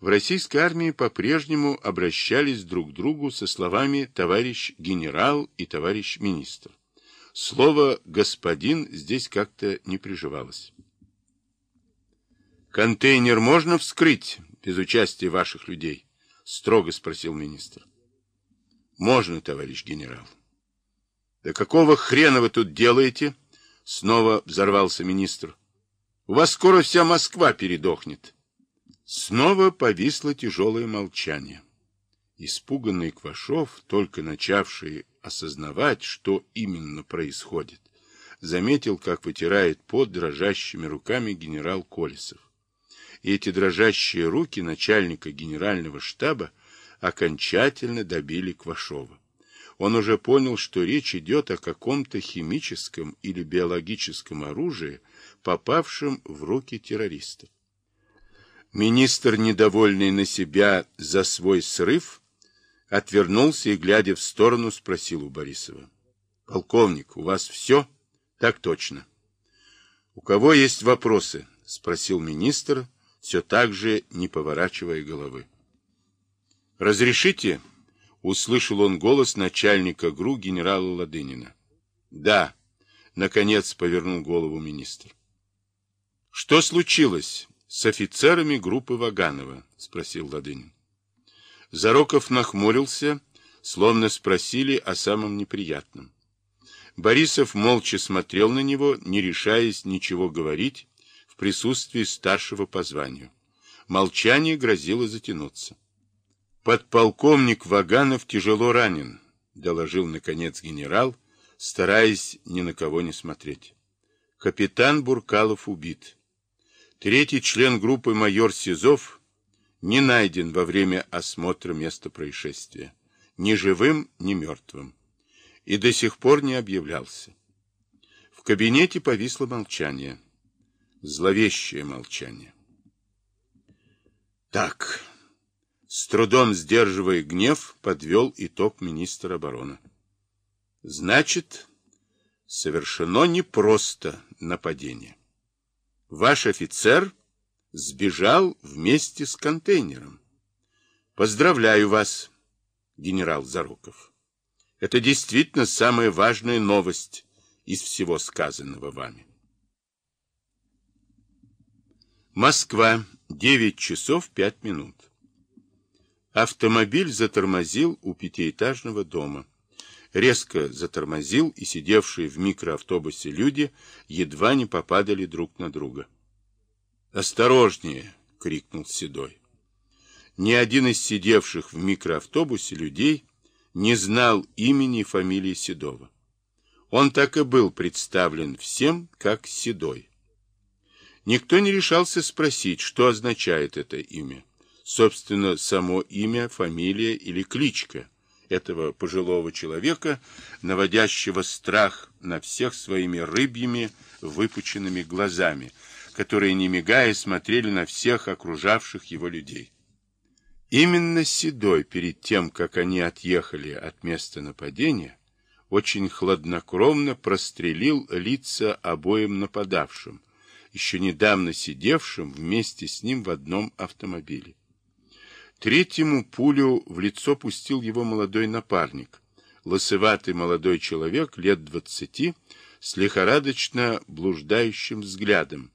В российской армии по-прежнему обращались друг к другу со словами «товарищ генерал» и «товарищ министр». Слово «господин» здесь как-то не приживалось. «Контейнер можно вскрыть без участия ваших людей?» — строго спросил министр. «Можно, товарищ генерал». «Да какого хрена вы тут делаете?» — снова взорвался министр. «У вас скоро вся Москва передохнет». Снова повисло тяжелое молчание. Испуганный Квашов, только начавший осознавать, что именно происходит, заметил, как вытирает пот дрожащими руками генерал Колесов. И эти дрожащие руки начальника генерального штаба окончательно добили Квашова. Он уже понял, что речь идет о каком-то химическом или биологическом оружии, попавшем в руки террористов. Министр, недовольный на себя за свой срыв, отвернулся и, глядя в сторону, спросил у Борисова. — Полковник, у вас все? — Так точно. — У кого есть вопросы? — спросил министр, все так же не поворачивая головы. — Разрешите? — услышал он голос начальника ГРУ генерала Ладынина. — Да, — наконец повернул голову министр. — Что случилось? С офицерами группы Ваганова? — спросил Ладынин. Зароков нахмурился, словно спросили о самом неприятном. Борисов молча смотрел на него, не решаясь ничего говорить в присутствии старшего по званию. Молчание грозило затянуться. «Подполковник Ваганов тяжело ранен», — доложил, наконец, генерал, стараясь ни на кого не смотреть. «Капитан Буркалов убит. Третий член группы майор Сизов не найден во время осмотра места происшествия. Ни живым, ни мертвым. И до сих пор не объявлялся. В кабинете повисло молчание. Зловещее молчание. Так, с трудом сдерживая гнев, подвел итог министр обороны. Значит, совершено не просто нападение. Ваш офицер сбежал вместе с контейнером. Поздравляю вас, генерал Заруков. Это действительно самая важная новость из всего сказанного вами. Москва, 9 часов 5 минут. Автомобиль затормозил у пятиэтажного дома резко затормозил, и сидевшие в микроавтобусе люди едва не попадали друг на друга. «Осторожнее!» — крикнул Седой. Ни один из сидевших в микроавтобусе людей не знал имени и фамилии Седова. Он так и был представлен всем как Седой. Никто не решался спросить, что означает это имя. Собственно, само имя, фамилия или кличка — этого пожилого человека, наводящего страх на всех своими рыбьими выпученными глазами, которые, не мигая, смотрели на всех окружавших его людей. Именно Седой, перед тем, как они отъехали от места нападения, очень хладнокровно прострелил лица обоим нападавшим, еще недавно сидевшим вместе с ним в одном автомобиле. Третьему пулю в лицо пустил его молодой напарник, лысоватый молодой человек лет двадцати, с лихорадочно блуждающим взглядом,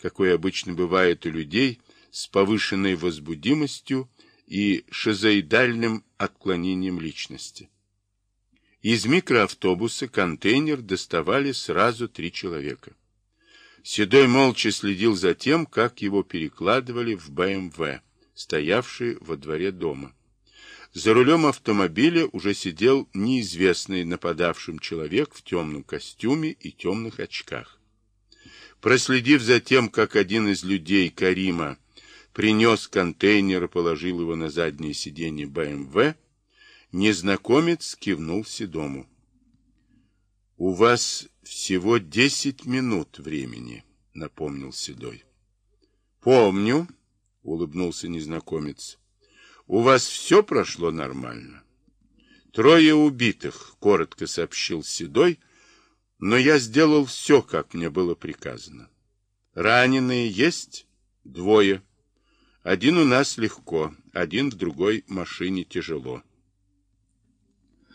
какой обычно бывает у людей с повышенной возбудимостью и шизоидальным отклонением личности. Из микроавтобуса контейнер доставали сразу три человека. Седой молча следил за тем, как его перекладывали в БМВ стоявший во дворе дома. За рулем автомобиля уже сидел неизвестный нападавшим человек в темном костюме и темных очках. Проследив за тем, как один из людей Карима принес контейнер и положил его на заднее сиденье БМВ, незнакомец кивнул Седому. — У вас всего десять минут времени, — напомнил Седой. — Помню, — улыбнулся незнакомец. — У вас все прошло нормально? — Трое убитых, — коротко сообщил Седой, — но я сделал все, как мне было приказано. — Раненые есть? — Двое. Один у нас легко, один в другой машине тяжело.